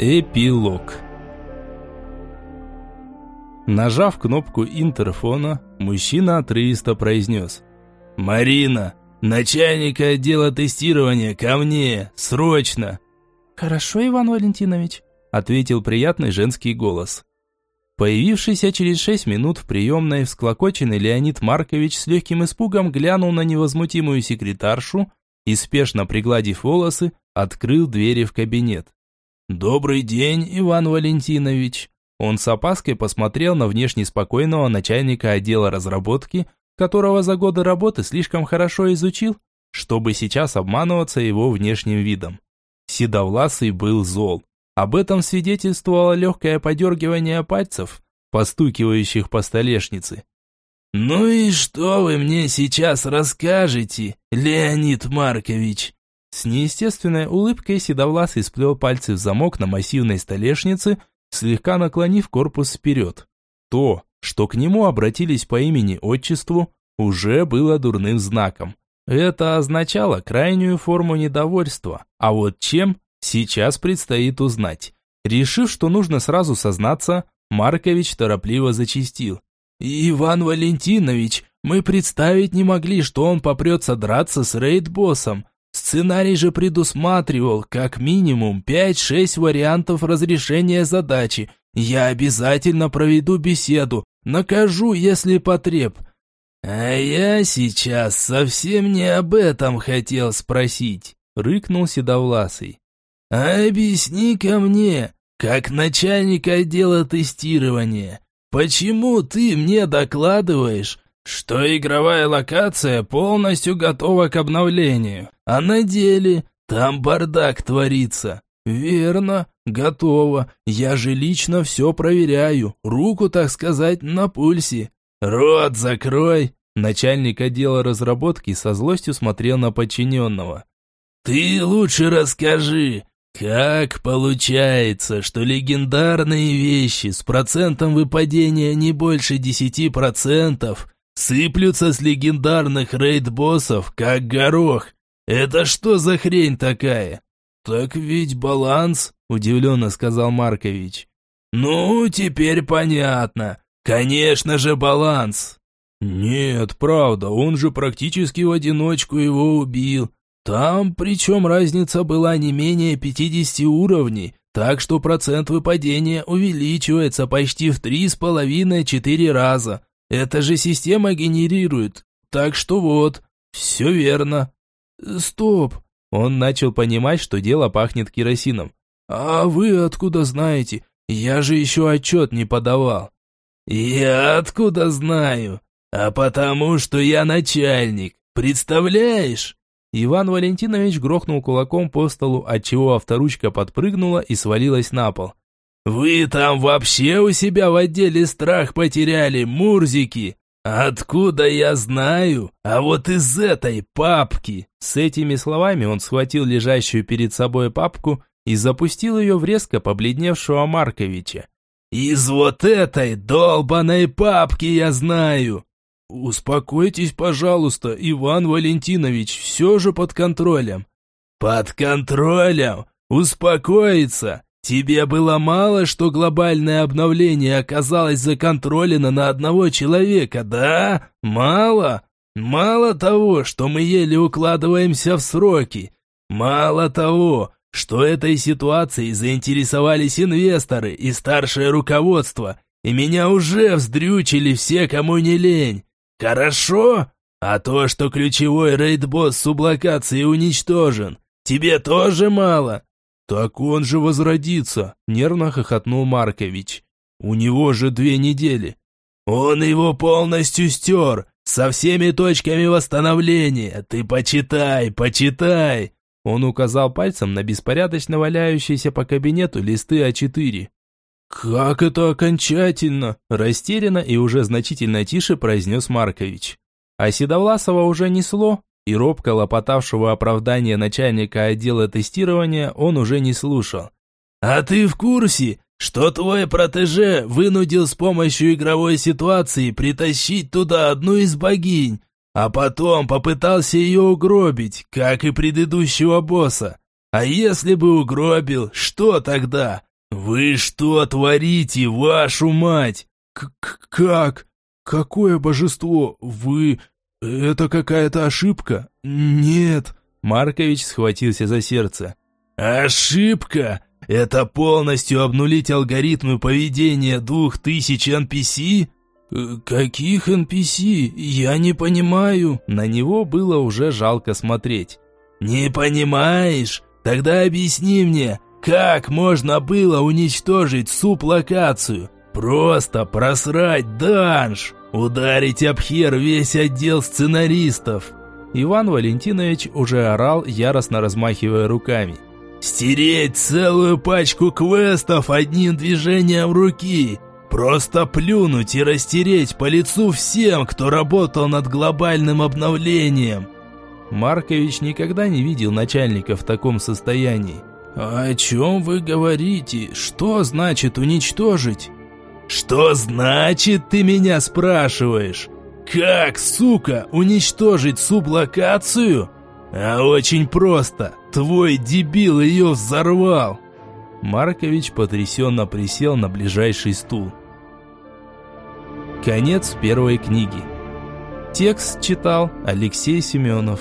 Эпилог Нажав кнопку интерфона, мужчина отрывисто произнес. «Марина, начальника отдела тестирования, ко мне, срочно!» «Хорошо, Иван Валентинович», – ответил приятный женский голос. Появившийся через шесть минут в приемной всклокоченный Леонид Маркович с легким испугом глянул на невозмутимую секретаршу и, спешно пригладив волосы, открыл двери в кабинет. «Добрый день, Иван Валентинович!» Он с опаской посмотрел на внешне спокойного начальника отдела разработки, которого за годы работы слишком хорошо изучил, чтобы сейчас обманываться его внешним видом. Седовласый был зол. Об этом свидетельствовало легкое подергивание пальцев, постукивающих по столешнице. «Ну и что вы мне сейчас расскажете, Леонид Маркович?» С неестественной улыбкой Седовласый сплел пальцы в замок на массивной столешнице, слегка наклонив корпус вперед. То, что к нему обратились по имени-отчеству, уже было дурным знаком. Это означало крайнюю форму недовольства, а вот чем, Сейчас предстоит узнать. Решив, что нужно сразу сознаться, Маркович торопливо зачистил. «Иван Валентинович, мы представить не могли, что он попрется драться с рейд-боссом. Сценарий же предусматривал как минимум 5-6 вариантов разрешения задачи. Я обязательно проведу беседу, накажу, если потреб». «А я сейчас совсем не об этом хотел спросить», — рыкнул Седовласый. «Объясни-ка мне, как начальник отдела тестирования, почему ты мне докладываешь, что игровая локация полностью готова к обновлению, а на деле там бардак творится?» «Верно, готово. Я же лично все проверяю, руку, так сказать, на пульсе». «Рот закрой!» Начальник отдела разработки со злостью смотрел на подчиненного. «Ты лучше расскажи, как получается, что легендарные вещи с процентом выпадения не больше 10% сыплются с легендарных рейд-боссов, как горох? Это что за хрень такая? Так ведь баланс, удивленно сказал Маркович. Ну, теперь понятно. Конечно же баланс. Нет, правда, он же практически в одиночку его убил. Там, причем разница была не менее 50 уровней, так что процент выпадения увеличивается почти в 3,5-4 раза. Это же система генерирует. Так что вот, все верно. Стоп. Он начал понимать, что дело пахнет керосином. А вы откуда знаете? Я же еще отчет не подавал. Я откуда знаю? А потому что я начальник. Представляешь? Иван Валентинович грохнул кулаком по столу, отчего авторучка подпрыгнула и свалилась на пол. «Вы там вообще у себя в отделе страх потеряли, мурзики? Откуда я знаю? А вот из этой папки!» С этими словами он схватил лежащую перед собой папку и запустил ее в резко побледневшего Марковича. «Из вот этой долбаной папки я знаю! «Успокойтесь, пожалуйста, Иван Валентинович, все же под контролем». «Под контролем? Успокоиться? Тебе было мало, что глобальное обновление оказалось законтролено на одного человека, да? Мало? Мало того, что мы еле укладываемся в сроки. Мало того, что этой ситуацией заинтересовались инвесторы и старшее руководство, и меня уже вздрючили все, кому не лень. Хорошо? А то, что ключевой рейд-босс сублокации уничтожен, тебе тоже мало? Так он же возродится, нервно хохотнул Маркович. У него же две недели. Он его полностью стер, со всеми точками восстановления. Ты почитай, почитай. Он указал пальцем на беспорядочно валяющиеся по кабинету листы А4. «Как это окончательно?» – растерянно и уже значительно тише произнес Маркович. А Седовласова уже несло, и робко лопотавшего оправдания начальника отдела тестирования он уже не слушал. «А ты в курсе, что твой протеже вынудил с помощью игровой ситуации притащить туда одну из богинь, а потом попытался ее угробить, как и предыдущего босса? А если бы угробил, что тогда? «Вы что творите, вашу мать?» К «Как? Какое божество? Вы... Это какая-то ошибка? Нет!» Маркович схватился за сердце. «Ошибка? Это полностью обнулить алгоритмы поведения двух тысяч NPC?» «Каких NPC? Я не понимаю». На него было уже жалко смотреть. «Не понимаешь? Тогда объясни мне, как можно было уничтожить суп-локацию? Просто просрать данж, ударить об хер весь отдел сценаристов». Иван Валентинович уже орал, яростно размахивая руками. «Стереть целую пачку квестов одним движением руки! Просто плюнуть и растереть по лицу всем, кто работал над глобальным обновлением!» Маркович никогда не видел начальника в таком состоянии. «О чем вы говорите? Что значит уничтожить?» «Что значит, ты меня спрашиваешь? Как, сука, уничтожить сублокацию?» «А очень просто. Твой дебил ее взорвал!» Маркович потрясенно присел на ближайший стул. Конец первой книги. Текст читал Алексей Семенов.